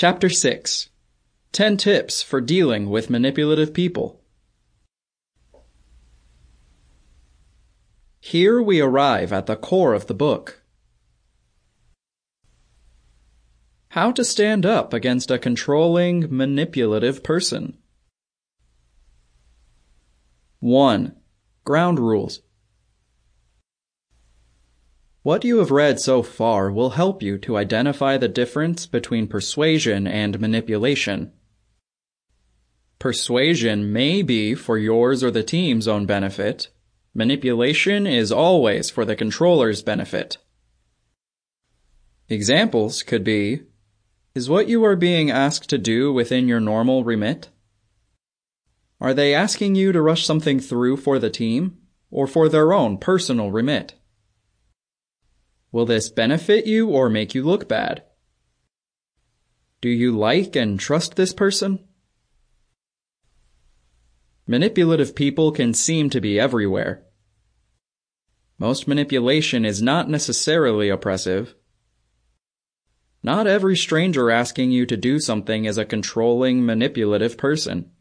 Chapter 6 10 Tips for Dealing with Manipulative People. Here we arrive at the core of the book. How to stand up against a controlling, manipulative person. 1. Ground Rules. What you have read so far will help you to identify the difference between persuasion and manipulation. Persuasion may be for yours or the team's own benefit. Manipulation is always for the controller's benefit. Examples could be Is what you are being asked to do within your normal remit? Are they asking you to rush something through for the team or for their own personal remit? Will this benefit you or make you look bad? Do you like and trust this person? Manipulative people can seem to be everywhere. Most manipulation is not necessarily oppressive. Not every stranger asking you to do something is a controlling, manipulative person.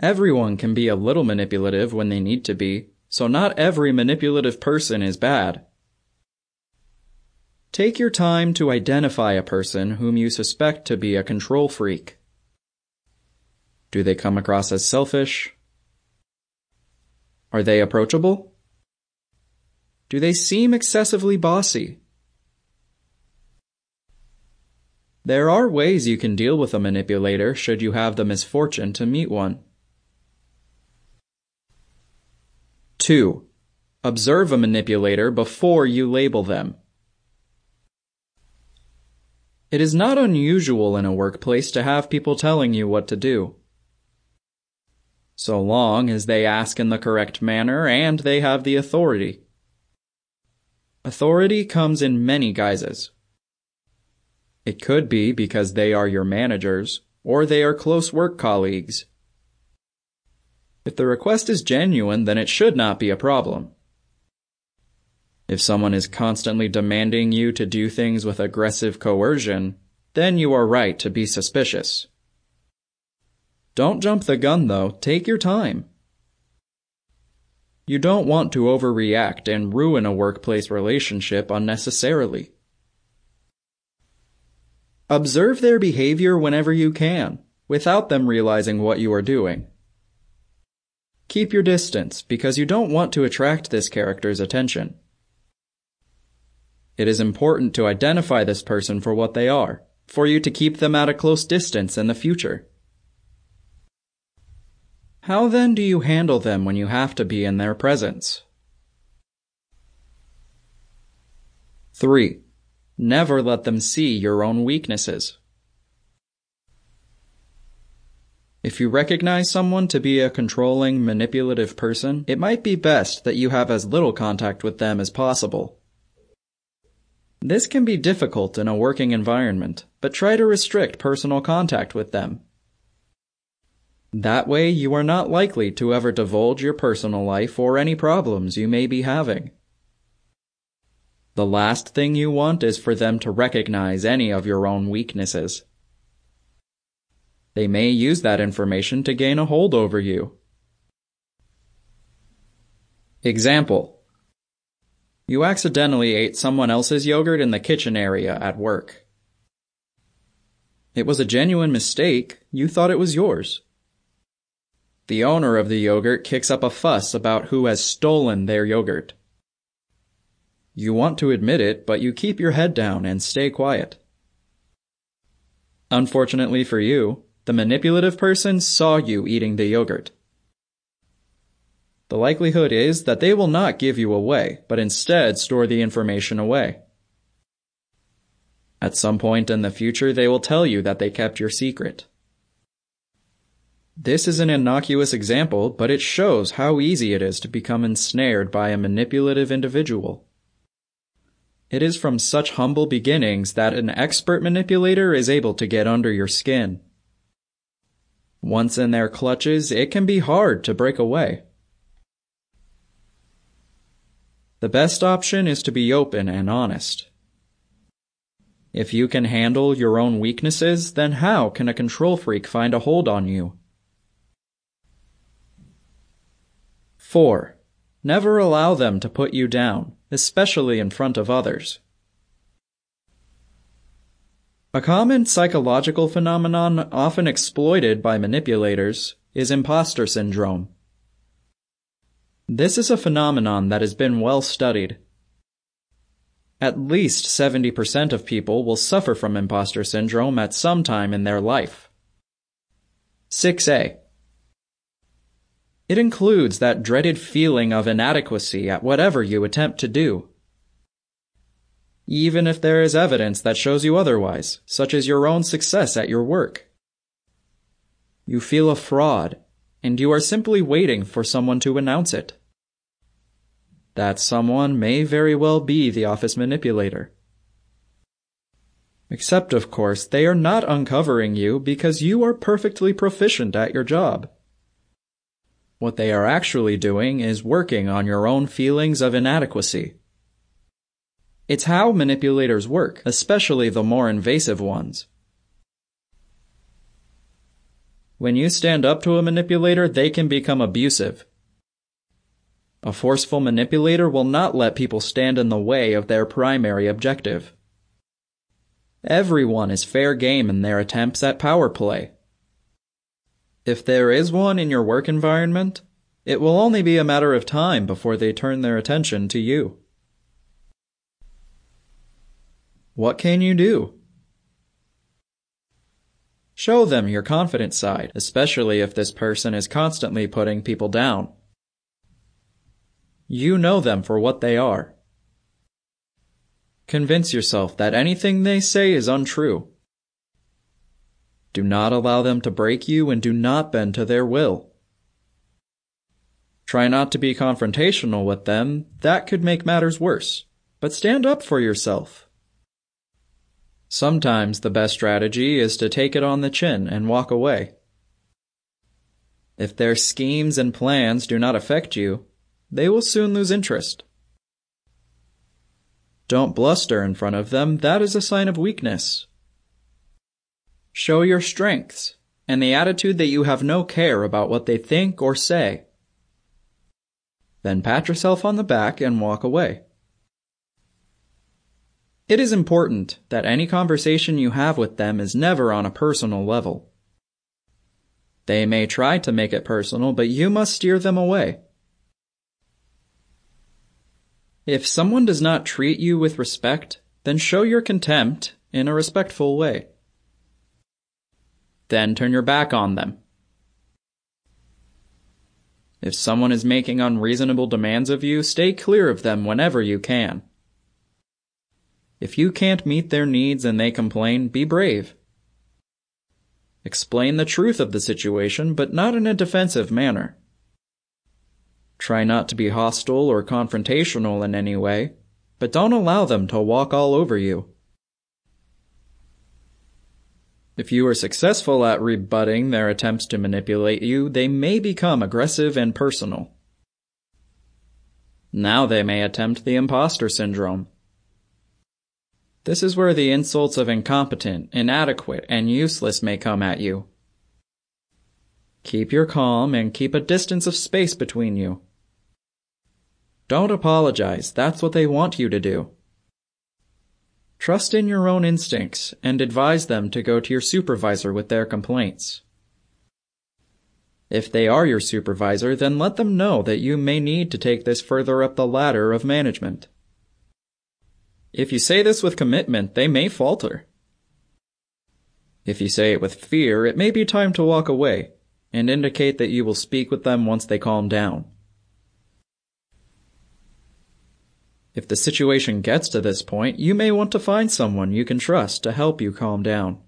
Everyone can be a little manipulative when they need to be, so not every manipulative person is bad. Take your time to identify a person whom you suspect to be a control freak. Do they come across as selfish? Are they approachable? Do they seem excessively bossy? There are ways you can deal with a manipulator should you have the misfortune to meet one. 2. Observe a manipulator before you label them. It is not unusual in a workplace to have people telling you what to do. So long as they ask in the correct manner and they have the authority. Authority comes in many guises. It could be because they are your managers, or they are close work colleagues. If the request is genuine, then it should not be a problem. If someone is constantly demanding you to do things with aggressive coercion, then you are right to be suspicious. Don't jump the gun though, take your time. You don't want to overreact and ruin a workplace relationship unnecessarily. Observe their behavior whenever you can, without them realizing what you are doing. Keep your distance because you don't want to attract this character's attention. It is important to identify this person for what they are, for you to keep them at a close distance in the future. How then do you handle them when you have to be in their presence? 3. Never let them see your own weaknesses. If you recognize someone to be a controlling, manipulative person, it might be best that you have as little contact with them as possible. This can be difficult in a working environment, but try to restrict personal contact with them. That way you are not likely to ever divulge your personal life or any problems you may be having. The last thing you want is for them to recognize any of your own weaknesses. They may use that information to gain a hold over you. Example you accidentally ate someone else's yogurt in the kitchen area at work. It was a genuine mistake. You thought it was yours. The owner of the yogurt kicks up a fuss about who has stolen their yogurt. You want to admit it, but you keep your head down and stay quiet. Unfortunately for you, the manipulative person saw you eating the yogurt. The likelihood is that they will not give you away, but instead store the information away. At some point in the future, they will tell you that they kept your secret. This is an innocuous example, but it shows how easy it is to become ensnared by a manipulative individual. It is from such humble beginnings that an expert manipulator is able to get under your skin. Once in their clutches, it can be hard to break away. The best option is to be open and honest. If you can handle your own weaknesses, then how can a control freak find a hold on you? 4. Never allow them to put you down, especially in front of others. A common psychological phenomenon often exploited by manipulators is imposter syndrome. This is a phenomenon that has been well studied. At least 70% of people will suffer from imposter syndrome at some time in their life. 6a. It includes that dreaded feeling of inadequacy at whatever you attempt to do even if there is evidence that shows you otherwise, such as your own success at your work. You feel a fraud, and you are simply waiting for someone to announce it. That someone may very well be the office manipulator. Except, of course, they are not uncovering you because you are perfectly proficient at your job. What they are actually doing is working on your own feelings of inadequacy. It's how manipulators work, especially the more invasive ones. When you stand up to a manipulator, they can become abusive. A forceful manipulator will not let people stand in the way of their primary objective. Everyone is fair game in their attempts at power play. If there is one in your work environment, it will only be a matter of time before they turn their attention to you. What can you do? Show them your confident side, especially if this person is constantly putting people down. You know them for what they are. Convince yourself that anything they say is untrue. Do not allow them to break you and do not bend to their will. Try not to be confrontational with them, that could make matters worse. But stand up for yourself. Sometimes the best strategy is to take it on the chin and walk away. If their schemes and plans do not affect you, they will soon lose interest. Don't bluster in front of them, that is a sign of weakness. Show your strengths and the attitude that you have no care about what they think or say. Then pat yourself on the back and walk away. It is important that any conversation you have with them is never on a personal level. They may try to make it personal, but you must steer them away. If someone does not treat you with respect, then show your contempt in a respectful way. Then turn your back on them. If someone is making unreasonable demands of you, stay clear of them whenever you can. If you can't meet their needs and they complain, be brave. Explain the truth of the situation, but not in a defensive manner. Try not to be hostile or confrontational in any way, but don't allow them to walk all over you. If you are successful at rebutting their attempts to manipulate you, they may become aggressive and personal. Now they may attempt the imposter syndrome. This is where the insults of incompetent, inadequate, and useless may come at you. Keep your calm and keep a distance of space between you. Don't apologize, that's what they want you to do. Trust in your own instincts and advise them to go to your supervisor with their complaints. If they are your supervisor, then let them know that you may need to take this further up the ladder of management. If you say this with commitment, they may falter. If you say it with fear, it may be time to walk away and indicate that you will speak with them once they calm down. If the situation gets to this point, you may want to find someone you can trust to help you calm down.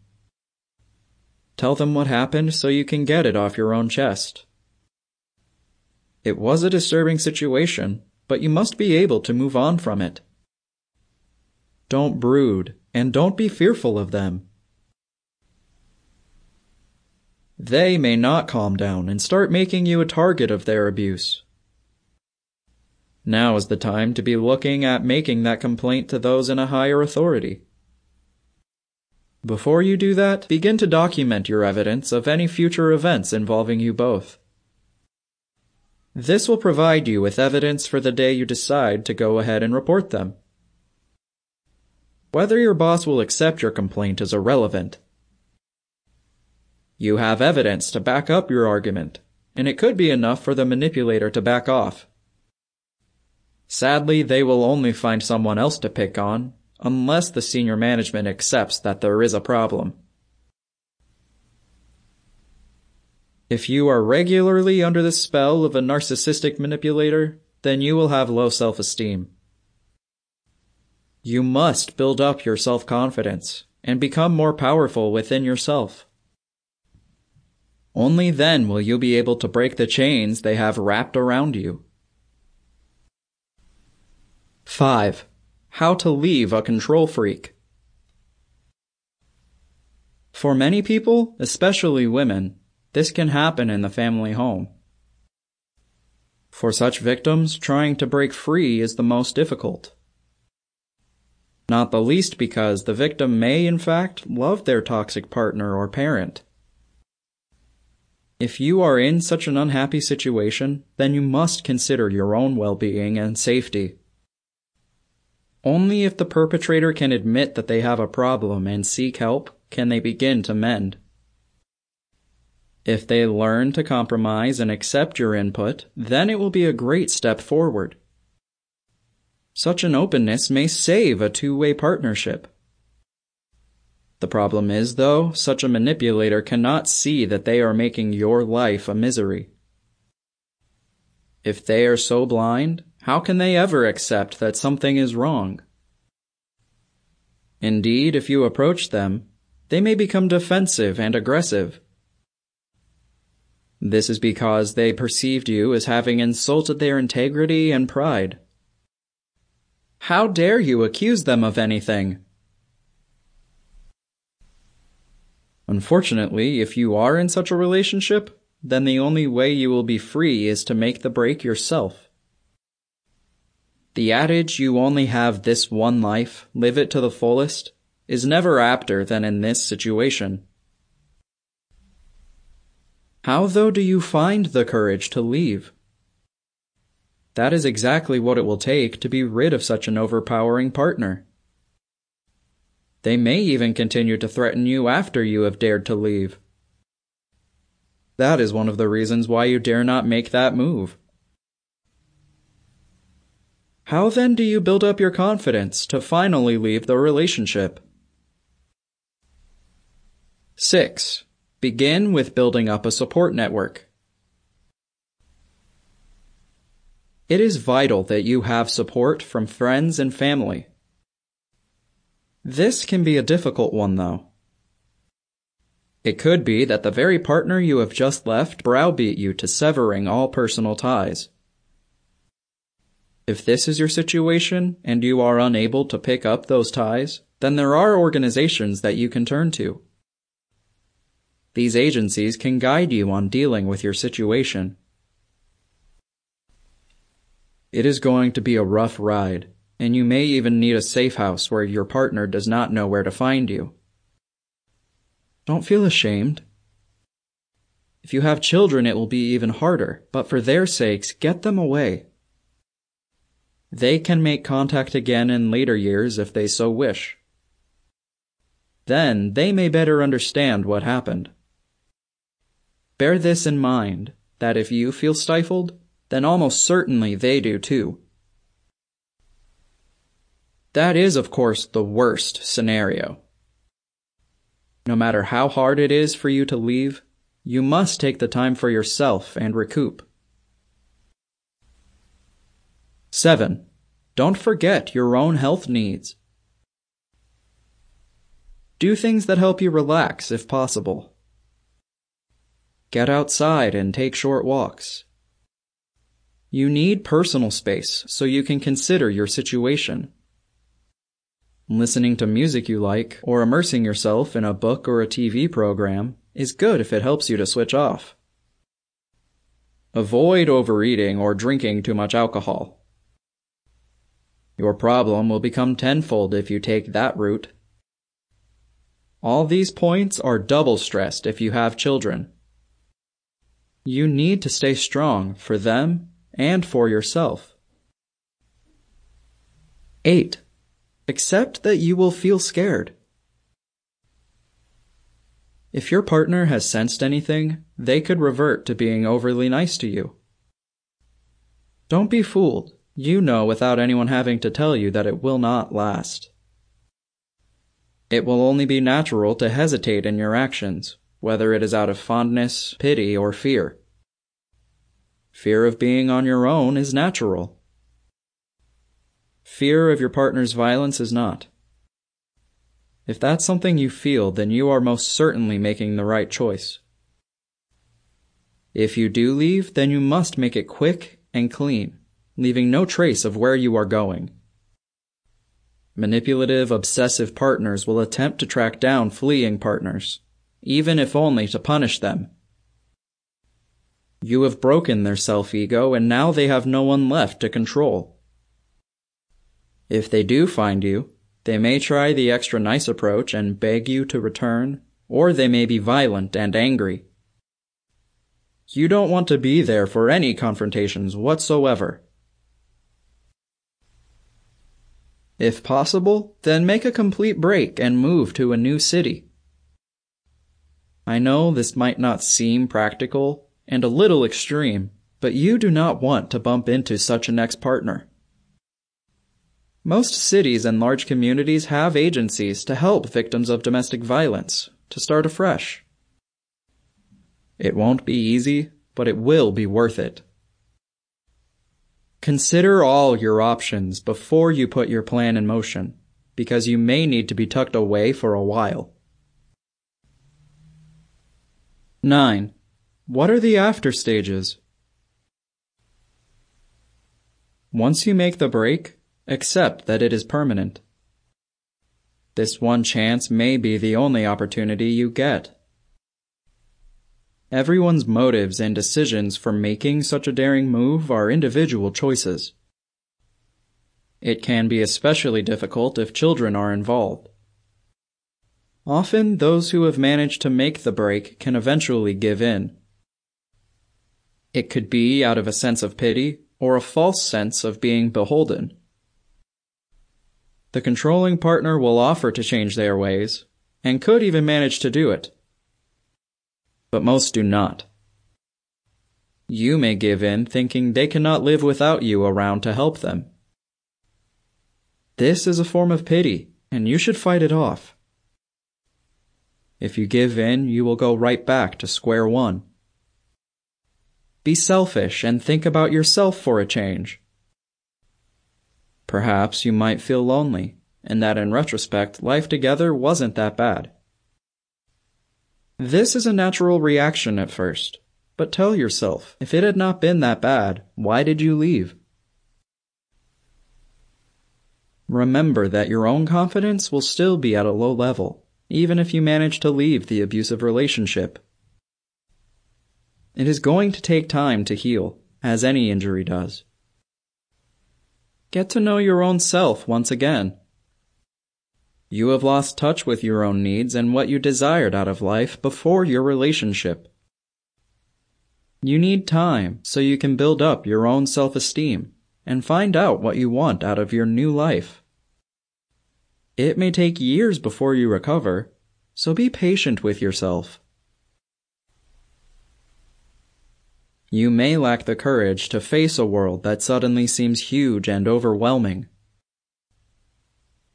Tell them what happened so you can get it off your own chest. It was a disturbing situation, but you must be able to move on from it. Don't brood, and don't be fearful of them. They may not calm down and start making you a target of their abuse. Now is the time to be looking at making that complaint to those in a higher authority. Before you do that, begin to document your evidence of any future events involving you both. This will provide you with evidence for the day you decide to go ahead and report them. Whether your boss will accept your complaint is irrelevant. You have evidence to back up your argument, and it could be enough for the manipulator to back off. Sadly, they will only find someone else to pick on, unless the senior management accepts that there is a problem. If you are regularly under the spell of a narcissistic manipulator, then you will have low self-esteem. You must build up your self-confidence and become more powerful within yourself. Only then will you be able to break the chains they have wrapped around you. 5. How to leave a control freak. For many people, especially women, this can happen in the family home. For such victims, trying to break free is the most difficult. Not the least because the victim may, in fact, love their toxic partner or parent. If you are in such an unhappy situation, then you must consider your own well-being and safety. Only if the perpetrator can admit that they have a problem and seek help can they begin to mend. If they learn to compromise and accept your input, then it will be a great step forward. Such an openness may save a two-way partnership. The problem is, though, such a manipulator cannot see that they are making your life a misery. If they are so blind, how can they ever accept that something is wrong? Indeed, if you approach them, they may become defensive and aggressive. This is because they perceived you as having insulted their integrity and pride. How dare you accuse them of anything? Unfortunately, if you are in such a relationship, then the only way you will be free is to make the break yourself. The adage, you only have this one life, live it to the fullest, is never apter than in this situation. How, though, do you find the courage to leave? That is exactly what it will take to be rid of such an overpowering partner. They may even continue to threaten you after you have dared to leave. That is one of the reasons why you dare not make that move. How then do you build up your confidence to finally leave the relationship? 6. Begin with building up a support network. It is vital that you have support from friends and family. This can be a difficult one, though. It could be that the very partner you have just left browbeat you to severing all personal ties. If this is your situation and you are unable to pick up those ties, then there are organizations that you can turn to. These agencies can guide you on dealing with your situation. It is going to be a rough ride, and you may even need a safe house where your partner does not know where to find you. Don't feel ashamed. If you have children, it will be even harder, but for their sakes, get them away. They can make contact again in later years if they so wish. Then they may better understand what happened. Bear this in mind, that if you feel stifled, then almost certainly they do too. That is, of course, the worst scenario. No matter how hard it is for you to leave, you must take the time for yourself and recoup. 7. Don't forget your own health needs. Do things that help you relax if possible. Get outside and take short walks. You need personal space so you can consider your situation. Listening to music you like or immersing yourself in a book or a TV program is good if it helps you to switch off. Avoid overeating or drinking too much alcohol. Your problem will become tenfold if you take that route. All these points are double stressed if you have children. You need to stay strong for them and for yourself. 8. Accept that you will feel scared. If your partner has sensed anything, they could revert to being overly nice to you. Don't be fooled. You know without anyone having to tell you that it will not last. It will only be natural to hesitate in your actions, whether it is out of fondness, pity, or fear. Fear of being on your own is natural. Fear of your partner's violence is not. If that's something you feel, then you are most certainly making the right choice. If you do leave, then you must make it quick and clean, leaving no trace of where you are going. Manipulative, obsessive partners will attempt to track down fleeing partners, even if only to punish them. You have broken their self-ego and now they have no one left to control. If they do find you, they may try the extra nice approach and beg you to return, or they may be violent and angry. You don't want to be there for any confrontations whatsoever. If possible, then make a complete break and move to a new city. I know this might not seem practical and a little extreme, but you do not want to bump into such an ex-partner. Most cities and large communities have agencies to help victims of domestic violence to start afresh. It won't be easy, but it will be worth it. Consider all your options before you put your plan in motion, because you may need to be tucked away for a while. 9. What are the after stages? Once you make the break, Accept that it is permanent. This one chance may be the only opportunity you get. Everyone's motives and decisions for making such a daring move are individual choices. It can be especially difficult if children are involved. Often, those who have managed to make the break can eventually give in. It could be out of a sense of pity or a false sense of being beholden. The controlling partner will offer to change their ways, and could even manage to do it. But most do not. You may give in thinking they cannot live without you around to help them. This is a form of pity, and you should fight it off. If you give in, you will go right back to square one. Be selfish and think about yourself for a change. Perhaps you might feel lonely, and that in retrospect, life together wasn't that bad. This is a natural reaction at first, but tell yourself, if it had not been that bad, why did you leave? Remember that your own confidence will still be at a low level, even if you manage to leave the abusive relationship. It is going to take time to heal, as any injury does. Get to know your own self once again. You have lost touch with your own needs and what you desired out of life before your relationship. You need time so you can build up your own self-esteem and find out what you want out of your new life. It may take years before you recover, so be patient with yourself. You may lack the courage to face a world that suddenly seems huge and overwhelming.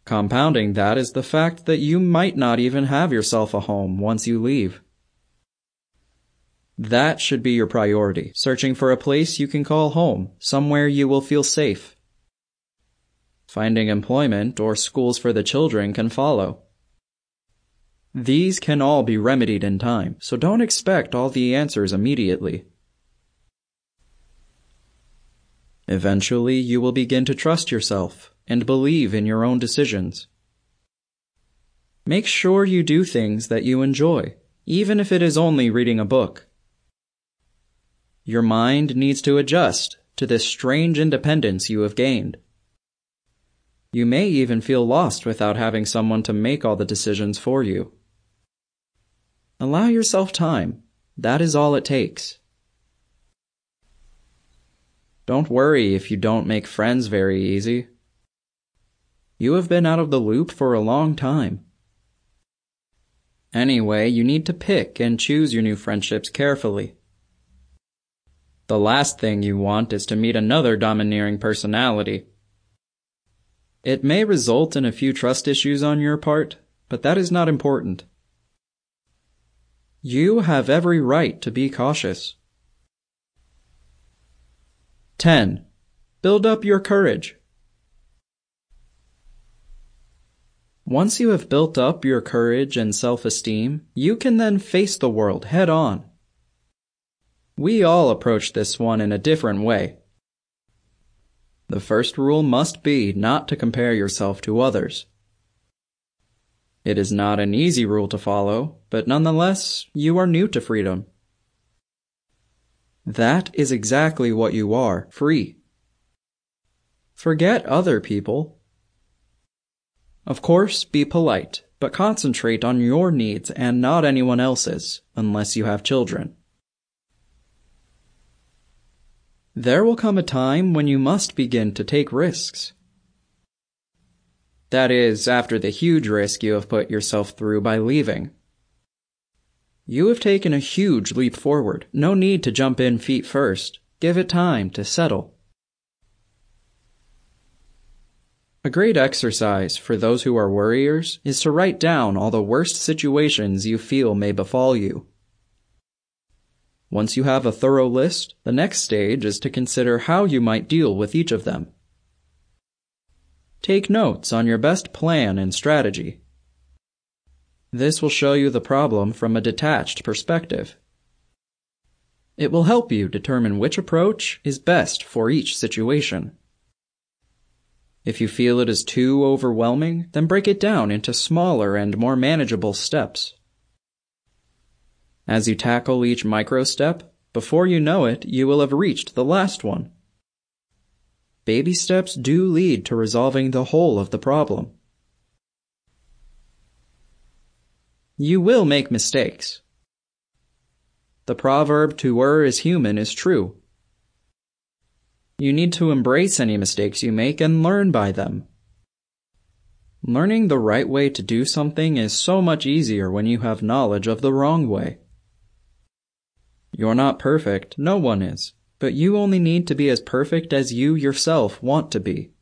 Compounding that is the fact that you might not even have yourself a home once you leave. That should be your priority, searching for a place you can call home, somewhere you will feel safe. Finding employment or schools for the children can follow. These can all be remedied in time, so don't expect all the answers immediately. Eventually, you will begin to trust yourself and believe in your own decisions. Make sure you do things that you enjoy, even if it is only reading a book. Your mind needs to adjust to this strange independence you have gained. You may even feel lost without having someone to make all the decisions for you. Allow yourself time. That is all it takes. Don't worry if you don't make friends very easy. You have been out of the loop for a long time. Anyway, you need to pick and choose your new friendships carefully. The last thing you want is to meet another domineering personality. It may result in a few trust issues on your part, but that is not important. You have every right to be cautious. 10. Build up your courage. Once you have built up your courage and self-esteem, you can then face the world head on. We all approach this one in a different way. The first rule must be not to compare yourself to others. It is not an easy rule to follow, but nonetheless, you are new to freedom. That is exactly what you are, free. Forget other people. Of course, be polite, but concentrate on your needs and not anyone else's, unless you have children. There will come a time when you must begin to take risks. That is, after the huge risk you have put yourself through by leaving. You have taken a huge leap forward. No need to jump in feet first. Give it time to settle. A great exercise for those who are worriers is to write down all the worst situations you feel may befall you. Once you have a thorough list, the next stage is to consider how you might deal with each of them. Take notes on your best plan and strategy. This will show you the problem from a detached perspective. It will help you determine which approach is best for each situation. If you feel it is too overwhelming, then break it down into smaller and more manageable steps. As you tackle each micro step, before you know it, you will have reached the last one. Baby steps do lead to resolving the whole of the problem. You will make mistakes. The proverb to err is human is true. You need to embrace any mistakes you make and learn by them. Learning the right way to do something is so much easier when you have knowledge of the wrong way. You're not perfect, no one is, but you only need to be as perfect as you yourself want to be.